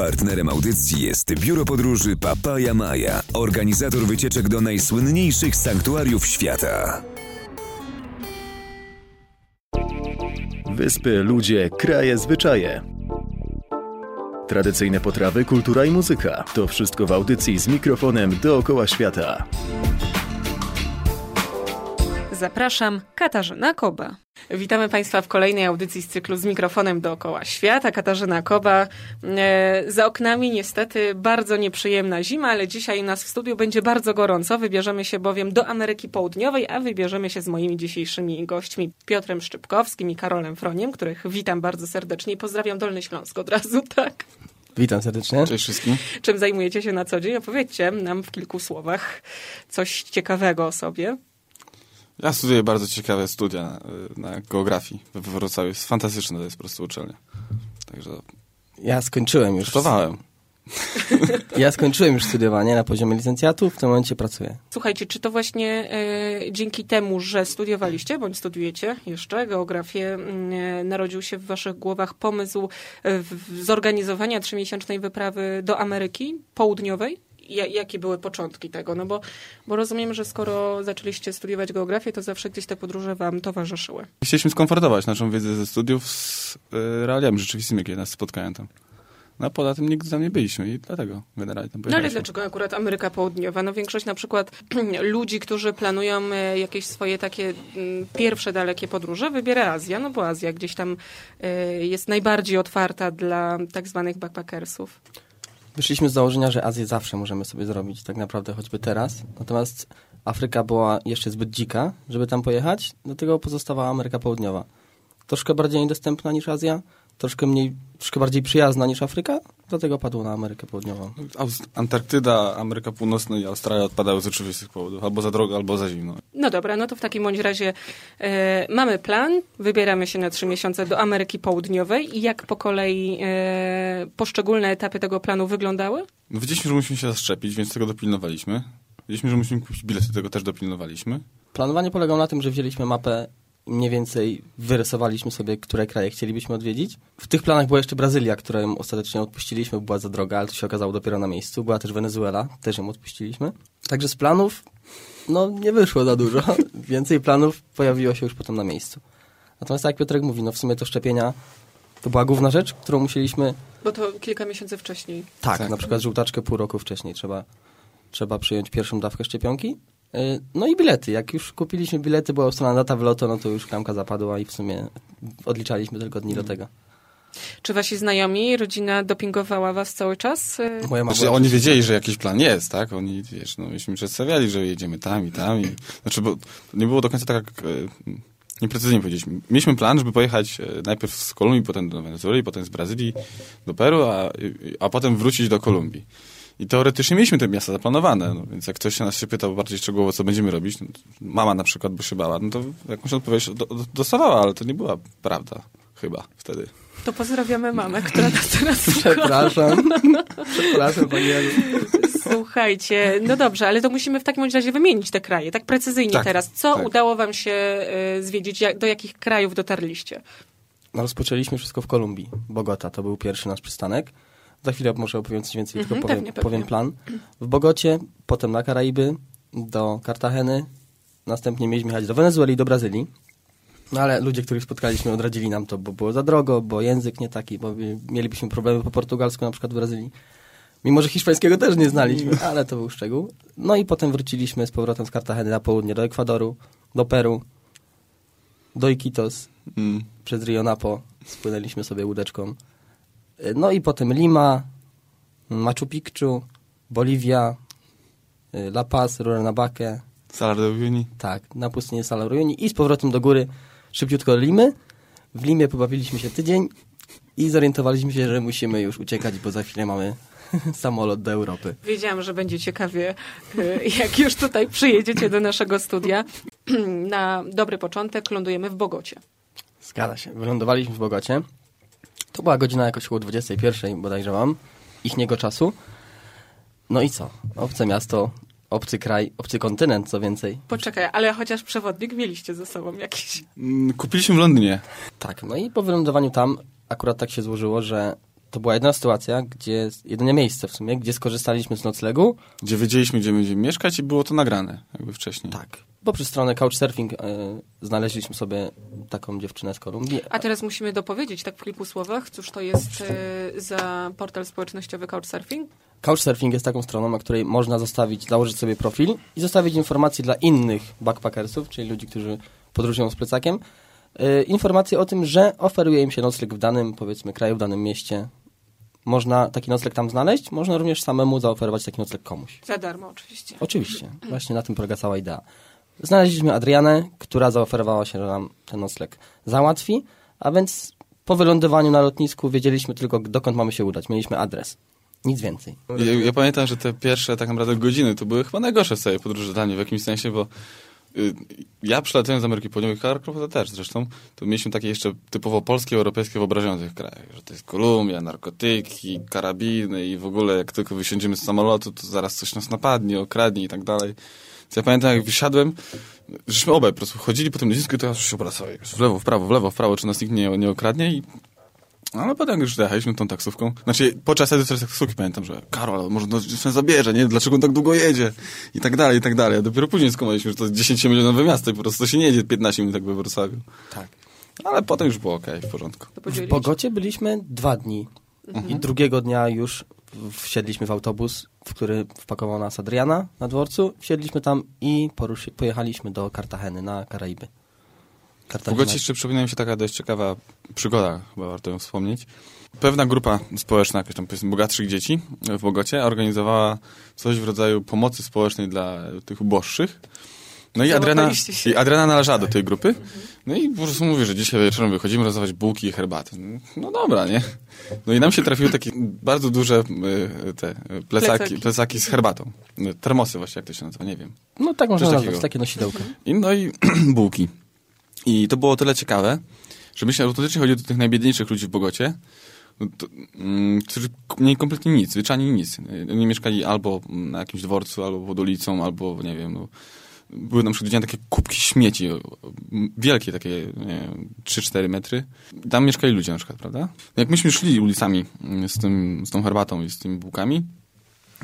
Partnerem audycji jest biuro podróży Papaja Maja, organizator wycieczek do najsłynniejszych sanktuariów świata. Wyspy, ludzie, kraje, zwyczaje. Tradycyjne potrawy, kultura i muzyka. To wszystko w audycji z mikrofonem dookoła świata. Zapraszam, Katarzyna Koba. Witamy Państwa w kolejnej audycji z cyklu z mikrofonem dookoła świata. Katarzyna Koba. E, za oknami niestety bardzo nieprzyjemna zima, ale dzisiaj u nas w studiu będzie bardzo gorąco. Wybierzemy się bowiem do Ameryki Południowej, a wybierzemy się z moimi dzisiejszymi gośćmi Piotrem Szczypkowskim i Karolem Froniem, których witam bardzo serdecznie i pozdrawiam Dolny Śląsk od razu, tak. Witam serdecznie. Cześć wszystkim. Czym zajmujecie się na co dzień? Opowiedzcie nam w kilku słowach coś ciekawego o sobie. Ja studiuję bardzo ciekawe studia na, na geografii we Wrocławiu. Jest fantastyczne, to jest po prostu uczelnia. Także Ja skończyłem już. Sztowałem. Ja skończyłem już studiowanie na poziomie licencjatu, w tym momencie pracuję. Słuchajcie, czy to właśnie e, dzięki temu, że studiowaliście, bądź studiujecie jeszcze geografię, e, narodził się w waszych głowach pomysł e, w- zorganizowania trzymiesięcznej wyprawy do Ameryki Południowej? Ja, jakie były początki tego? No bo, bo rozumiem, że skoro zaczęliście studiować geografię, to zawsze gdzieś te podróże wam towarzyszyły. Chcieliśmy skonfrontować naszą wiedzę ze studiów z y, realiami rzeczywistymi, jakie nas spotkają tam. No a poza tym nigdy tam nie byliśmy i dlatego generalnie tam No ale dlaczego akurat Ameryka Południowa? No większość na przykład ludzi, którzy planują e, jakieś swoje takie mm, pierwsze dalekie podróże, wybiera Azja, no bo Azja gdzieś tam e, jest najbardziej otwarta dla tak zwanych backpackersów. Wyszliśmy z założenia, że Azję zawsze możemy sobie zrobić, tak naprawdę choćby teraz. Natomiast Afryka była jeszcze zbyt dzika, żeby tam pojechać, dlatego pozostawała Ameryka Południowa. Troszkę bardziej niedostępna niż Azja, troszkę mniej, troszkę bardziej przyjazna niż Afryka, dlatego padło na Amerykę Południową. Antarktyda, Ameryka Północna i Australia odpadały z oczywistych powodów. Albo za drogo, albo za zimno. No dobra, no to w takim bądź razie e, mamy plan, wybieramy się na trzy miesiące do Ameryki Południowej i jak po kolei e, poszczególne etapy tego planu wyglądały? No, wiedzieliśmy, że musimy się zaszczepić, więc tego dopilnowaliśmy. Wiedzieliśmy, że musimy kupić bilety, tego też dopilnowaliśmy. Planowanie polegało na tym, że wzięliśmy mapę mniej więcej wyrysowaliśmy sobie, które kraje chcielibyśmy odwiedzić. W tych planach była jeszcze Brazylia, którą ostatecznie odpuściliśmy, bo była za droga, ale to się okazało dopiero na miejscu. Była też Wenezuela, też ją odpuściliśmy. Także z planów, no nie wyszło za dużo. Więcej planów pojawiło się już potem na miejscu. Natomiast tak jak Piotrek mówi, no w sumie to szczepienia to była główna rzecz, którą musieliśmy... Bo to kilka miesięcy wcześniej. Tak, Tak. na przykład żółtaczkę pół roku wcześniej trzeba, trzeba przyjąć pierwszą dawkę szczepionki. Yy, No i bilety. Jak już kupiliśmy bilety, była ustalona data wlotu, no to już klamka zapadła i w sumie odliczaliśmy tylko dni do tego. Czy wasi znajomi, rodzina dopingowała was cały czas? E, Moja mama Znaczy, oni wiedzieli, że jakiś plan jest, tak? Oni, wiesz, no, myśmy przedstawiali, że jedziemy tam i tam. I, znaczy, bo to nie było do końca tak, jak e, nieprecyzyjnie powiedzieliśmy. Mieliśmy plan, żeby pojechać najpierw z Kolumbii, potem do Wenezueli, potem z Brazylii do Peru, a, a potem wrócić do Kolumbii. I teoretycznie mieliśmy te miasta zaplanowane, no, więc jak ktoś się nas się pytał bardziej szczegółowo, co będziemy robić, no, mama na przykład, bo się bała, no to jakąś odpowiedź do, do, dostawała, ale to nie była prawda, chyba, wtedy. To pozdrawiamy mamę, która nas teraz słucha. Przepraszam. Przepraszam, pani Janu. Słuchajcie, no dobrze, ale to musimy w takim razie wymienić te kraje, tak precyzyjnie Tak, teraz. Co tak. udało wam się e, zwiedzić, jak, do jakich krajów dotarliście? No, rozpoczęliśmy wszystko w Kolumbii. Bogota to był pierwszy nasz przystanek. Za chwilę może opowiem coś więcej, Mhm, tylko powiem, pewnie, pewnie. powiem plan. W Bogocie, potem na Karaiby, do Kartageny. Następnie mieliśmy jechać do Wenezueli i do Brazylii. No ale ludzie, których spotkaliśmy, odradzili nam to, bo było za drogo, bo język nie taki, bo mielibyśmy problemy po portugalsku na przykład w Brazylii. Mimo, że hiszpańskiego też nie znaliśmy, ale to był szczegół. No i potem wróciliśmy z powrotem z Kartageny na południe, do Ekwadoru, do Peru, do Iquitos, Mm. przez Rio Napo spłynęliśmy sobie łódeczką. Y, No i potem Lima, Machu Picchu, Boliwia, y, La Paz, Rurrenabaque, Salar de Uyuni. tak, na pustynię Salar Uyuni i z powrotem do góry szybciutko do Limy. W Limie pobawiliśmy się tydzień i zorientowaliśmy się, że musimy już uciekać, bo za chwilę mamy samolot do Europy. Wiedziałam, że będzie ciekawie, e, jak już tutaj przyjedziecie do naszego studia. Na dobry początek lądujemy w Bogocie. Zgadza się. Wylądowaliśmy w Bogocie. To była godzina jakoś około 21 bodajże mam, ich niego czasu. No i co? Obce miasto, obcy kraj, obcy kontynent, co więcej. Poczekaj, ale chociaż przewodnik mieliście ze sobą jakiś. Mm, Kupiliśmy w Londynie. Tak, no i po wylądowaniu tam akurat tak się złożyło, że to była jedna sytuacja, gdzie, jedyne miejsce w sumie, gdzie skorzystaliśmy z noclegu. Gdzie wiedzieliśmy, gdzie będziemy mieszkać i było to nagrane jakby wcześniej. Tak. Bo przez stronę Couchsurfing e, znaleźliśmy sobie taką dziewczynę z Kolumbii. A teraz musimy dopowiedzieć, tak w kilku słowach, cóż to jest e, za portal społecznościowy Couchsurfing? Couchsurfing jest taką stroną, na której można zostawić, założyć sobie profil i zostawić informacje dla innych backpackersów, czyli ludzi, którzy podróżują z plecakiem, e, informacje o tym, że oferuje im się nocleg w danym, powiedzmy, kraju, w danym mieście. Można taki nocleg tam znaleźć, można również samemu zaoferować taki nocleg komuś. Za darmo oczywiście. Oczywiście, właśnie na tym polega cała idea. Znaleźliśmy Adrianę, która zaoferowała się, nam ten nocleg załatwi, a więc po wylądowaniu na lotnisku wiedzieliśmy tylko, dokąd mamy się udać. Mieliśmy adres. Nic więcej. Ja, ja pamiętam, że te pierwsze tak naprawdę godziny to były chyba najgorsze w całej podróży dla mnie w jakimś sensie, bo y, ja przylatując z Ameryki Południowej, Karkrowa też zresztą, to mieliśmy takie jeszcze typowo polskie, europejskie wyobrażenia o tych krajach, że to jest Kolumbia, narkotyki, karabiny i w ogóle jak tylko wysiądziemy z samolotu, to zaraz coś nas napadnie, okradnie i tak dalej. Więc ja pamiętam, jak wysiadłem, żeśmy obaj po prostu chodzili po tym lotnisku i to ja już się obracałem w lewo, w prawo, w lewo, w prawo, czy nas nikt nie, nie okradnie i no, ale potem jak już dojechaliśmy tą taksówką, znaczy podczas edycji taksówki pamiętam, że Karol, może nas zabierze, nie? Dlaczego on tak długo jedzie? I tak dalej, i tak dalej. A dopiero później skumaliśmy, że to jest 10 milionowe miasto i po prostu to się nie jedzie 15 minut jak we Wrocławiu. Tak. Ale potem już było okej, w porządku. W. Bogocie byliśmy dwa dni i drugiego dnia już wsiedliśmy w autobus, w który wpakował nas Adriana na dworcu. Wsiedliśmy tam i poruszy, pojechaliśmy do Kartageny na Karaiby. W. Bogocie jeszcze przypomina mi się taka dość ciekawa przygoda, chyba warto ją wspomnieć. Pewna grupa społeczna, jakaś tam powiedzmy bogatszych dzieci w Bogocie organizowała coś w rodzaju pomocy społecznej dla tych uboższych. No i Adriana, i Adriana należała do tej grupy. No i po prostu mówi, że dzisiaj wieczorem wychodzimy rozdawać bułki i herbatę. No dobra, nie? No i nam się trafiły takie bardzo duże y, te plecaki, Plecaki. z herbatą. Y, Termosy właśnie, jak to się nazywa, nie wiem. No tak można nazwać, takie nosidełko. I, no i bułki. I to było o tyle ciekawe, że myślę, że autentycznie chodzi o tych najbiedniejszych ludzi w Bogocie, no to, mm, którzy mieli kompletnie nic, zwyczajnie nic. Oni mieszkali albo na jakimś dworcu, albo pod ulicą, albo nie wiem, no, były na przykład widziane takie kubki śmieci, wielkie takie, nie wiem, 3-4 metry. Tam mieszkali ludzie na przykład, prawda? Jak myśmy szli ulicami mm, z, tym, z tą herbatą i z tymi bułkami,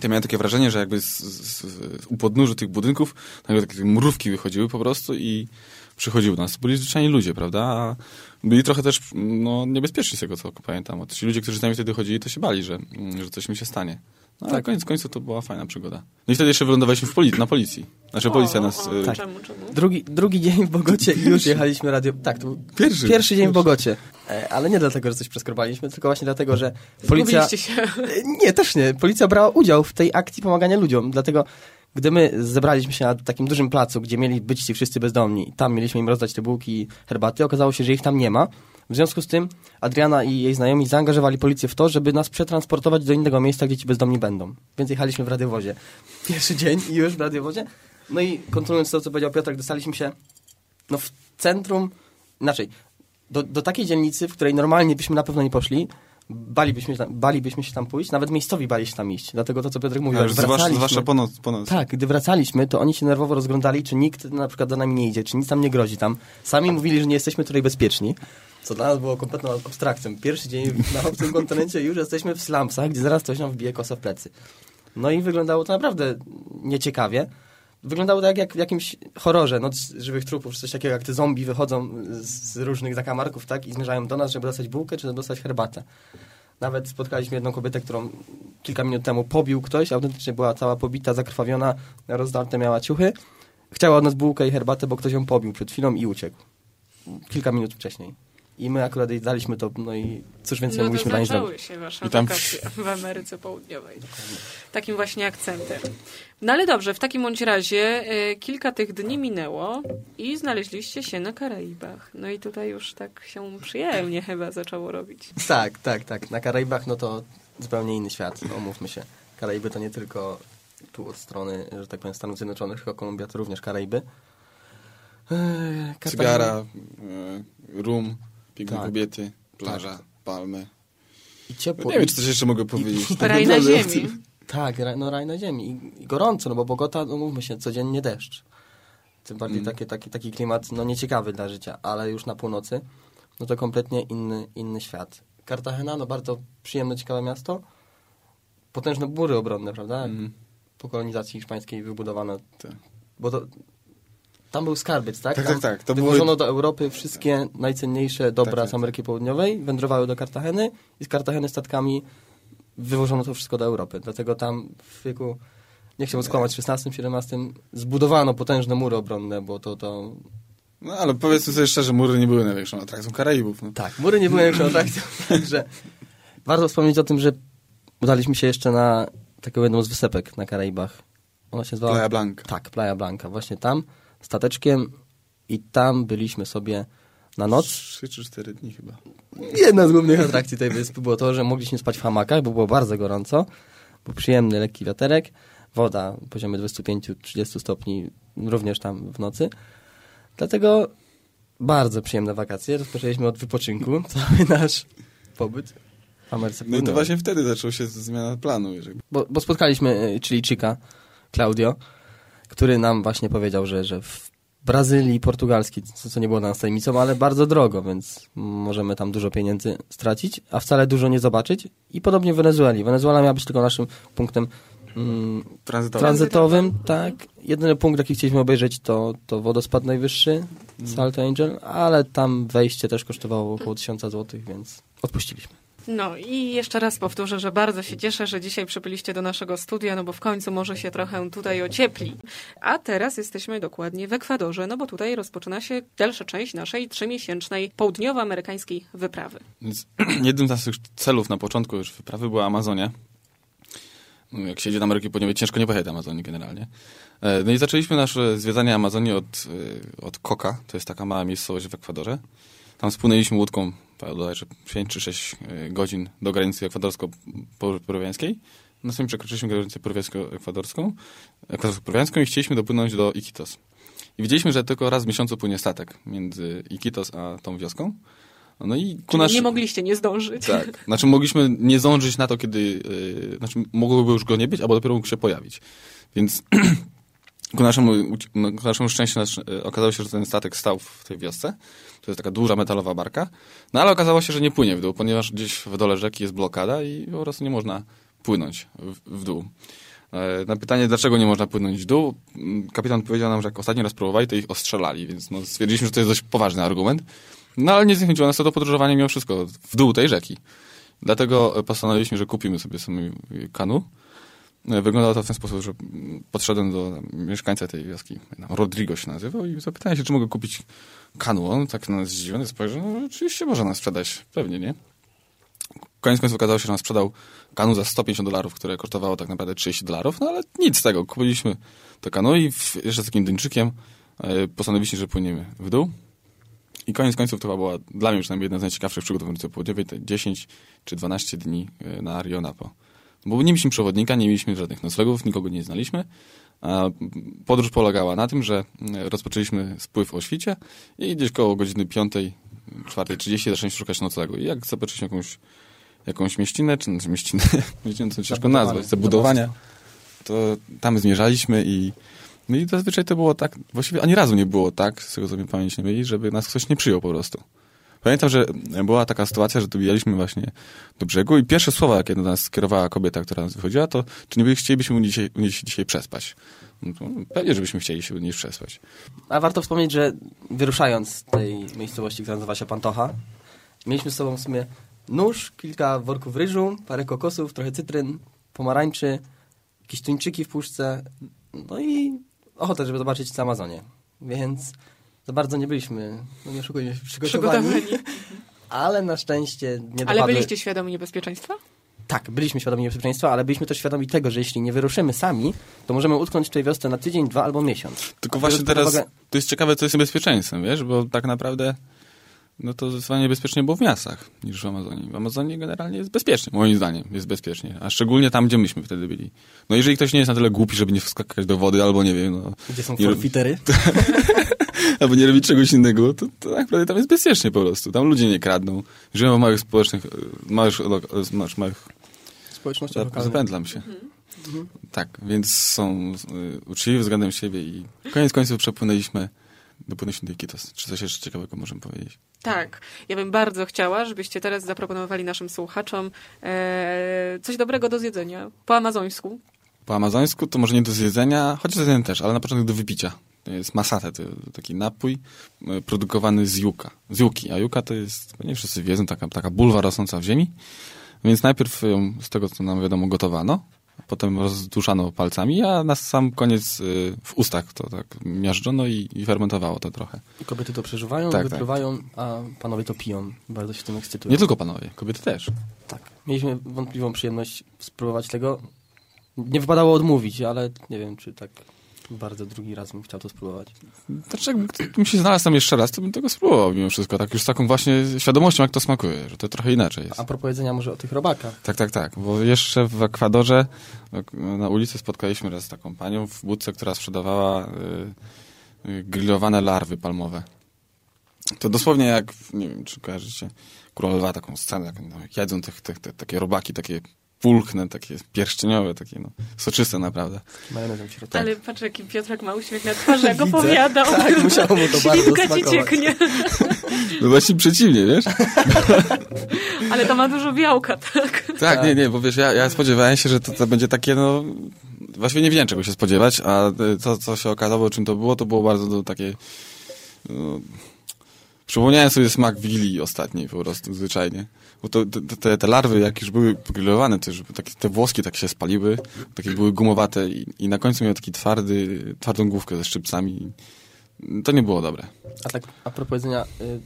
to miałem takie wrażenie, że jakby z, z, z, u podnóżu tych budynków nagle takie mrówki wychodziły po prostu i przychodziły do nas. Byli zwyczajni ludzie, prawda? Byli trochę też no, niebezpieczni z tego, co pamiętam. Ci ludzie, którzy z nami wtedy chodzili, to się bali, że, mm, że coś mi się stanie. No, ale koniec końców to była fajna przygoda. No i wtedy jeszcze wylądowaliśmy w poli- na policji. Znaczy policja O, nas... o, y, Czemu, czemu? Drugi, drugi dzień w Bogocie i już jechaliśmy radio... Tak, to był Pierwszy. pierwszy dzień w Bogocie. E, Ale nie dlatego, że coś preskrobaliśmy, tylko właśnie dlatego, że policja... Zgubiliście się. E, Nie, też nie. Policja brała udział w tej akcji pomagania ludziom, dlatego gdy my zebraliśmy się na takim dużym placu, gdzie mieli być ci wszyscy bezdomni, tam mieliśmy im rozdać te bułki i herbaty, okazało się, że ich tam nie ma. W związku z tym Adriana i jej znajomi zaangażowali policję w to, żeby nas przetransportować do innego miejsca, gdzie ci bezdomni będą. Więc jechaliśmy w radiowozie. Pierwszy dzień i już w radiowozie. No i kontynuując to, co powiedział Piotrek, dostaliśmy się no, w centrum, inaczej, do, do takiej dzielnicy, w której normalnie byśmy na pewno nie poszli, balibyśmy, się tam- balibyśmy się tam pójść, nawet miejscowi bali się tam iść. Dlatego to, co Piotrek mówił, jak zwłaszcza, wracaliśmy, zwłaszcza po, noc, po nocy. tak, gdy wracaliśmy, to oni się nerwowo rozglądali, czy nikt na przykład za nami nie idzie, czy nic tam nie grozi tam. Sami mówili, że nie jesteśmy tutaj bezpieczni, co dla nas było kompletną abstrakcją. Pierwszy dzień na obcym kontynencie już jesteśmy w slumsach, gdzie zaraz ktoś nam wbije kosę w plecy. No i wyglądało to naprawdę nieciekawie. Wyglądało tak jak w jakimś horrorze, noc żywych trupów, czy coś takiego, jak te zombie wychodzą z różnych zakamarków, tak, i zmierzają do nas, żeby dostać bułkę, czy dostać herbatę. Nawet spotkaliśmy jedną kobietę, którą kilka minut temu pobił ktoś, autentycznie była cała pobita, zakrwawiona, rozdarte miała ciuchy. Chciała od nas bułkę i herbatę, bo ktoś ją pobił przed chwilą i uciekł. Kilka minut wcześniej. I my akurat jej daliśmy to, no i cóż więcej No to mogliśmy dla niej zrobić. zaczęły się wasze I tam- w Ameryce Południowej. Takim właśnie akcentem. No ale dobrze, w takim bądź razie y, kilka tych dni minęło i znaleźliście się na Karaibach. No i tutaj już tak się przyjemnie chyba zaczęło robić. Tak, tak, tak. Na Karaibach no to zupełnie inny świat, no, umówmy się. Karaiby to nie tylko tu od strony, że tak powiem, Stanów Zjednoczonych, tylko Kolumbia to również Karaiby. Eee, Kartagena- Cygara, y, rum, piękne Tak. kobiety, plaża, palmy. I No ciepło. nie wiem, i- czy coś jeszcze mogę powiedzieć. Tak Raj na naprawdę o ziemi. Tak, no raj na ziemi. I, I gorąco, no bo Bogota, no mówmy się, codziennie deszcz. Tym bardziej Mm. taki, taki, taki klimat, no nieciekawy dla życia, ale już na północy, no to kompletnie inny, inny świat. Cartagena, no bardzo przyjemne, ciekawe miasto. Potężne mury obronne, prawda? Mhm. Po kolonizacji hiszpańskiej wybudowano. Tak. Bo to... Tam był skarbiec, tak? Tak, Tam tak, tak. To wywożono były- do Europy wszystkie najcenniejsze dobra Tak, tak, z Ameryki Południowej, wędrowały do Cartageny i z Cartageny statkami wywożono to wszystko do Europy. Dlatego tam w wieku, nie chciałbym skłamać, w XVI-XVII zbudowano potężne mury obronne, bo to, to No ale powiedzmy sobie szczerze, mury nie były największą atrakcją Karaibów. No. Tak, mury nie były największą atrakcją, także warto wspomnieć o tym, że udaliśmy się jeszcze na taką jedną z wysepek na Karaibach. Ona się nazywała... Playa Blanca. Tak, Playa Blanca, właśnie tam, stateczkiem i tam byliśmy sobie na noc. Trzy czy cztery dni chyba. Jedna z głównych atrakcji tej wyspy było to, że mogliśmy spać w hamakach, bo było bardzo gorąco. Był przyjemny, lekki wiaterek. Woda poziomie 25-30 stopni również tam w nocy. Dlatego bardzo przyjemne wakacje. Rozpoczęliśmy od wypoczynku cały nasz pobyt No i to właśnie wtedy zaczęła się zmiana planu. Bo, bo spotkaliśmy y, Chilijczyka, Claudio, który nam właśnie powiedział, że, że w Brazylii portugalski, co, co nie było dla nas tajemnicą, ale bardzo drogo, więc możemy tam dużo pieniędzy stracić, a wcale dużo nie zobaczyć. I podobnie w Wenezueli. Wenezuela miała być tylko naszym punktem mm, Tranzytowo. tranzytowym, tak. Jedyny punkt, jaki chcieliśmy obejrzeć, to, to wodospad najwyższy, Salt Angel, ale tam wejście też kosztowało około 1000 zł, więc odpuściliśmy. No i jeszcze raz powtórzę, że bardzo się cieszę, że dzisiaj przybyliście do naszego studia, no bo w końcu może się trochę tutaj ociepli. A teraz jesteśmy dokładnie w Ekwadorze, no bo tutaj rozpoczyna się dalsza część naszej trzymiesięcznej południowoamerykańskiej wyprawy. Więc jednym z naszych celów na początku już wyprawy była Amazonia. No, jak się jedzie do Ameryki Południowej, ciężko nie pojechać do Amazonii generalnie. E, No i zaczęliśmy nasze zwiedzanie Amazonii od, e, od Coca, to jest taka mała miejscowość w Ekwadorze. Tam spłynęliśmy łódką bodajże 5 czy 6 godzin do granicy ekwadorsko-peruwiańskiej. Następnie przekroczyliśmy granicę peruwiańsko-ekwadorską ekwadorsko-peruwiańską i chcieliśmy dopłynąć do Iquitos. I widzieliśmy, że tylko raz w miesiącu płynie statek między Iquitos a tą wioską. No i ku nasz... nie mogliście nie zdążyć. Tak. Znaczy mogliśmy nie zdążyć na to, kiedy... Yy, znaczy mogłoby już go nie być, albo dopiero mógł się pojawić. Więc ku naszemu, no, ku naszemu szczęściu yy, okazało się, że ten statek stał w tej wiosce. To jest taka duża metalowa barka. No ale okazało się, że nie płynie w dół, ponieważ gdzieś w dole rzeki jest blokada i po prostu nie można płynąć w, w dół. E, Na pytanie, dlaczego nie można płynąć w dół, m, kapitan powiedział nam, że jak ostatni raz próbowali, to ich ostrzelali, więc no, stwierdziliśmy, że to jest dość poważny argument. No ale nie zniechęciło nas to do podróżowania mimo wszystko w dół tej rzeki. Dlatego e, postanowiliśmy, że kupimy sobie sobie kanu. Wyglądało to w ten sposób, że podszedłem do mieszkańca tej wioski, Rodrigo się nazywał i zapytałem się, czy mogę kupić kanu. On tak na nas zdziwiony spojrzał, no oczywiście można nas sprzedać, pewnie, nie? Koniec końców okazało się, że nam sprzedał kanu za 150 dolarów, które kosztowało tak naprawdę 30 dolarów, no ale nic z tego. Kupiliśmy to kanu i w, jeszcze z takim dyńczykiem e, postanowiliśmy, że płyniemy w dół. I koniec końców to była dla mnie przynajmniej jedna z najciekawszych przygód w Ameryce Południowej, te 10 czy 12 dni e, na Rio Napo. Bo nie mieliśmy przewodnika, nie mieliśmy żadnych noclegów, nikogo nie znaliśmy. Podróż polegała na tym, że e, rozpoczęliśmy spływ o świcie i gdzieś koło godziny 5, 4.30 zaczęliśmy szukać noclegu. I jak zobaczyliśmy jakąś, jakąś mieścinę, czy znaczy mieścinę, mieścinę to ciężko nazwać, zabudowania, to tam zmierzaliśmy i no i zazwyczaj to było tak, właściwie ani razu nie było tak, z tego co mi pamięć nie myli, żeby nas ktoś nie przyjął po prostu. Pamiętam, że była taka sytuacja, że dobijaliśmy właśnie do brzegu i pierwsze słowa, jakie do nas skierowała kobieta, która nas wychodziła, to czy nie by- chcielibyśmy u niej dzisiaj, u niej dzisiaj przespać? No pewnie, żebyśmy chcieli się u niej przespać. A warto wspomnieć, że wyruszając z tej miejscowości, która nazywa się Pantocha, mieliśmy z sobą w sumie nóż, kilka worków ryżu, parę kokosów, trochę cytryn, pomarańczy, jakieś tuńczyki w puszce, no i ochotę, żeby zobaczyć całą Amazonię. Więc za bardzo nie byliśmy, no nie oszukujmy się, przygotowani. Ale na szczęście nie Ale dopadły... byliście świadomi niebezpieczeństwa? Tak, byliśmy świadomi niebezpieczeństwa, ale byliśmy też świadomi tego, że jeśli nie wyruszymy sami, to możemy utknąć w tej wiosce na tydzień, dwa albo miesiąc. Tylko A właśnie teraz uwagę- to jest ciekawe, co jest niebezpieczeństwem, wiesz, bo tak naprawdę no to zdecydowanie niebezpiecznie było w miastach niż w Amazonii. W Amazonii generalnie jest bezpiecznie, moim zdaniem jest bezpiecznie, a szczególnie tam, gdzie myśmy wtedy byli. No jeżeli ktoś nie jest na tyle głupi, żeby nie wskakać do wody, albo nie wiem, no, Gdzie są forfitery? albo nie robić czegoś innego, to, to tak naprawdę tam jest bezpiecznie po prostu. Tam ludzie nie kradną, żyją w małych społecznych, e, małych, lo- małych, małych Społeczności Zapętlam się. Tak, więc są y, uczciwi względem siebie i koniec końców przepłynęliśmy, dopłynęliśmy do Iquitos. Czy coś jeszcze ciekawego możemy powiedzieć? Tak, ja bym bardzo chciała, żebyście teraz zaproponowali naszym słuchaczom e, coś dobrego do zjedzenia po amazońsku. Po amazońsku to może nie do zjedzenia, chociaż zjedzenia też, ale na początek do wypicia. To jest masate, to taki napój e, produkowany z juka, z juki, a juka to jest, nie wszyscy wiedzą, taka, taka bulwa rosnąca w ziemi, więc najpierw ją, z tego co nam wiadomo, gotowano, potem rozduszano palcami, a na sam koniec y, w ustach to tak miażdżono i, i fermentowało to trochę. I kobiety to przeżywają, Tak, wypływają, a panowie to piją. Bardzo się tym ekscytują. Nie tylko panowie, kobiety też. Tak. Mieliśmy wątpliwą przyjemność spróbować tego. Nie wypadało odmówić, ale nie wiem, czy tak bardzo drugi raz bym chciał to spróbować. Znaczy, jakby ktoś mi się znalazł tam jeszcze raz, to bym tego spróbował mimo wszystko, tak już z taką właśnie świadomością, jak to smakuje, że to trochę inaczej jest. A propos jedzenia może o tych robakach. Tak, tak, tak, bo jeszcze w Ekwadorze na ulicy spotkaliśmy raz taką panią w budce, która sprzedawała y, y, grillowane larwy palmowe. To dosłownie jak, nie wiem, czy kojarzycie, Króla Lwa, taką scenę, jak, no, jedzą tych, tych, te, takie robaki, takie pulchne, takie pierścieniowe, takie no, soczyste naprawdę. Majonezem w środku. Ale patrz, jaki Piotrek ma uśmiech na twarzy, jak opowiadał. Tak, musiało mu to bardzo Śliwka ci smakować. cieknie. No właśnie przeciwnie, wiesz? Ale to ma dużo białka, tak? Tak, nie, nie, bo wiesz, ja, ja spodziewałem się, że to, to będzie takie, no, właściwie nie wiedziałem czego się spodziewać, a to, co się okazało, czym to było, to było bardzo no, takie, no, przypomniałem sobie smak Wigilii ostatniej po prostu, zwyczajnie. Bo to, te- te, te larwy, jak już były pogrillowane, to już takie, te włoski tak się spaliły, takie były gumowate i, i na końcu miały taki twardy, twardą główkę ze szczypcami. To nie było dobre. A tak a propos jedzenia, y,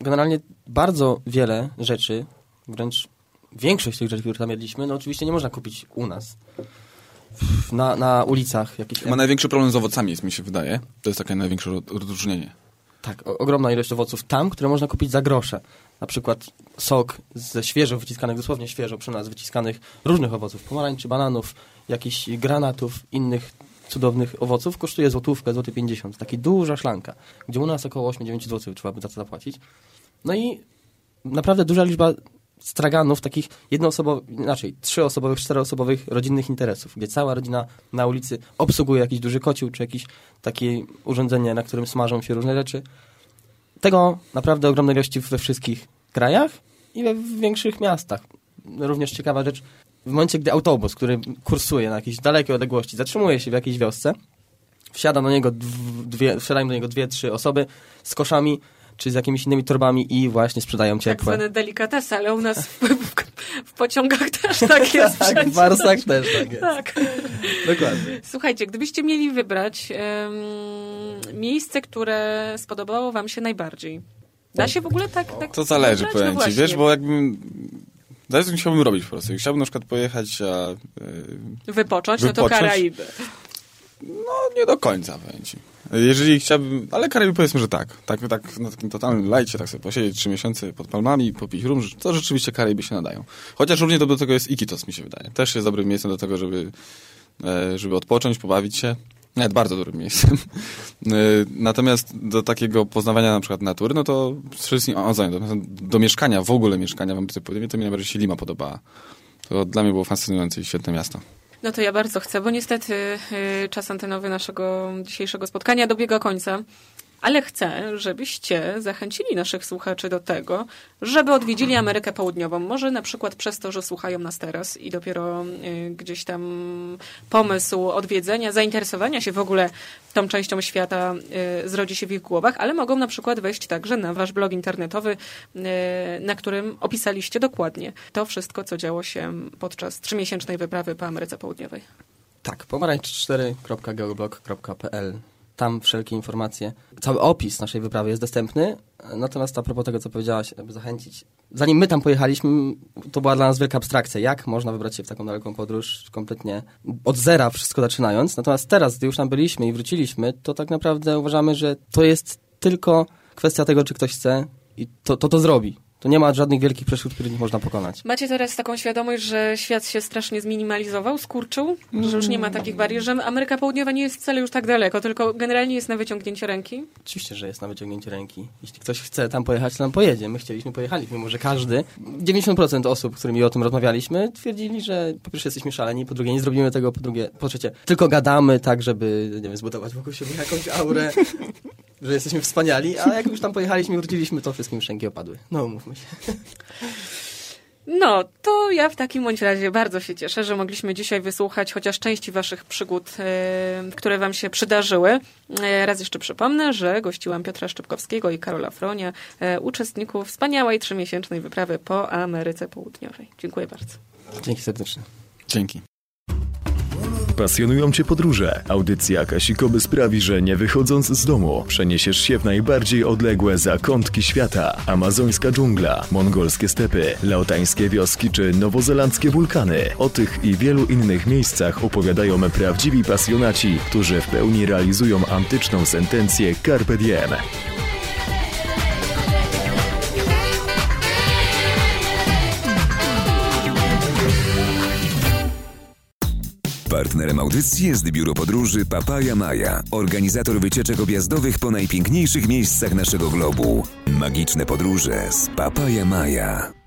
generalnie bardzo wiele rzeczy, wręcz większość tych rzeczy, które tam jedliśmy, no oczywiście nie można kupić u nas. Na, na ulicach. Ma największy problem z owocami, jest mi się wydaje. To jest takie największe odróżnienie. Tak, ogromna ilość owoców tam, które można kupić za grosze. Na przykład sok ze świeżo wyciskanych, dosłownie świeżo przy nas wyciskanych różnych owoców, pomarańczy, bananów, jakichś granatów, innych cudownych owoców, kosztuje złotówkę, złoty 50. Taki duża szklanka, gdzie u nas około 8-9 zł trzeba by za to zapłacić. No i naprawdę duża liczba straganów, takich jednoosobowych, inaczej, trzyosobowych, czteroosobowych rodzinnych interesów, gdzie cała rodzina na ulicy obsługuje jakiś duży kocioł, czy jakieś takie urządzenie, na którym smażą się różne rzeczy. Tego naprawdę ogromnej ilości we wszystkich krajach i we większych miastach. Również ciekawa rzecz, w momencie, gdy autobus, który kursuje na jakiejś dalekiej odległości, zatrzymuje się w jakiejś wiosce, wsiada do niego dw- dwie, wsiadają do niego dwie, trzy osoby z koszami, czy z jakimiś innymi torbami i właśnie sprzedają Tak ciepłe. zwane delikatesy, ale u nas w, w, w pociągach też tak jest. tak, w Warsach też tak jest. Tak. Dokładnie. Słuchajcie, gdybyście mieli wybrać em, miejsce, które spodobało wam się najbardziej. Da się w ogóle tak, tak To zależy, wybrać? powiem no ci, wiesz, bo jakbym... Zależy, co chciałbym robić po prostu. Chciałbym na przykład pojechać, a... y, Wypocząć, no to Wypocząć? Karaiby. No, nie do końca, powiem. Jeżeli chciałbym... Ale Karaiby powiedzmy, że tak. Tak, tak na takim totalnym lajcie, tak sobie posiedzieć trzy miesiące pod palmami, popić rum, to rzeczywiście Karaiby się nadają. Chociaż równie do tego jest Iquitos, mi się wydaje. Też jest dobrym miejscem do tego, żeby, e, żeby odpocząć, pobawić się. Nawet bardzo dobrym miejscem. E, Natomiast do takiego poznawania na przykład natury, no to wszystkim Amazonię. Do, do mieszkania, w ogóle mieszkania w Ameryce Południowej, to mi najbardziej się Lima podobała. To dla mnie było fascynujące i świetne miasto. No to ja bardzo chcę, bo niestety y, czas antenowy naszego dzisiejszego spotkania dobiega końca. Ale chcę, żebyście zachęcili naszych słuchaczy do tego, żeby odwiedzili Amerykę Południową. Może na przykład przez to, że słuchają nas teraz i dopiero y, gdzieś tam pomysł odwiedzenia, zainteresowania się w ogóle tą częścią świata y, zrodzi się w ich głowach, ale mogą na przykład wejść także na wasz blog internetowy, y, na którym opisaliście dokładnie to wszystko, co działo się podczas trzymiesięcznej wyprawy po Ameryce Południowej. Tak, pomarańcz4.geoblog.pl Tam wszelkie informacje, cały opis naszej wyprawy jest dostępny. Natomiast a propos tego, co powiedziałaś, aby zachęcić. Zanim my tam pojechaliśmy, to była dla nas wielka abstrakcja. Jak można wybrać się w taką daleką podróż, kompletnie od zera wszystko zaczynając. Natomiast teraz, gdy już tam byliśmy i wróciliśmy, to tak naprawdę uważamy, że to jest tylko kwestia tego, czy ktoś chce i to to, to zrobi. To nie ma żadnych wielkich przeszkód, których nie można pokonać. Macie teraz taką świadomość, że świat się strasznie zminimalizował, skurczył, że już nie ma takich barier, że Ameryka Południowa nie jest wcale już tak daleko, tylko generalnie jest na wyciągnięcie ręki? Oczywiście, że jest na wyciągnięcie ręki. Jeśli ktoś chce tam pojechać, to tam pojedzie. My chcieliśmy, pojechaliśmy. Może każdy. 90% osób, z którymi o tym rozmawialiśmy, twierdzili, że po pierwsze jesteśmy szaleni, po drugie nie zrobimy tego, po drugie, po trzecie tylko gadamy tak, żeby, nie wiem, zbudować wokół siebie jakąś aurę. Że jesteśmy wspaniali, a jak już tam pojechaliśmy i wróciliśmy, to wszystkim szczęki opadły. No, umówmy się. No, to ja w takim bądź razie bardzo się cieszę, że mogliśmy dzisiaj wysłuchać chociaż części waszych przygód, które wam się przydarzyły. E, raz jeszcze przypomnę, że gościłam Piotra Szczypkowskiego i Karola Fronia, e, uczestników wspaniałej trzymiesięcznej wyprawy po Ameryce Południowej. Dziękuję bardzo. Dzięki serdecznie. Dzięki. Pasjonują Cię podróże. Audycja Kasikoby sprawi, że nie wychodząc z domu, przeniesiesz się w najbardziej odległe zakątki świata. Amazońska dżungla, mongolskie stepy, laotańskie wioski czy nowozelandzkie wulkany. O tych i wielu innych miejscach opowiadają prawdziwi pasjonaci, którzy w pełni realizują antyczną sentencję Carpe Diem. Partnerem audycji jest biuro podróży Papaja Maja, organizator wycieczek objazdowych po najpiękniejszych miejscach naszego globu. Magiczne podróże z Papaja Maja.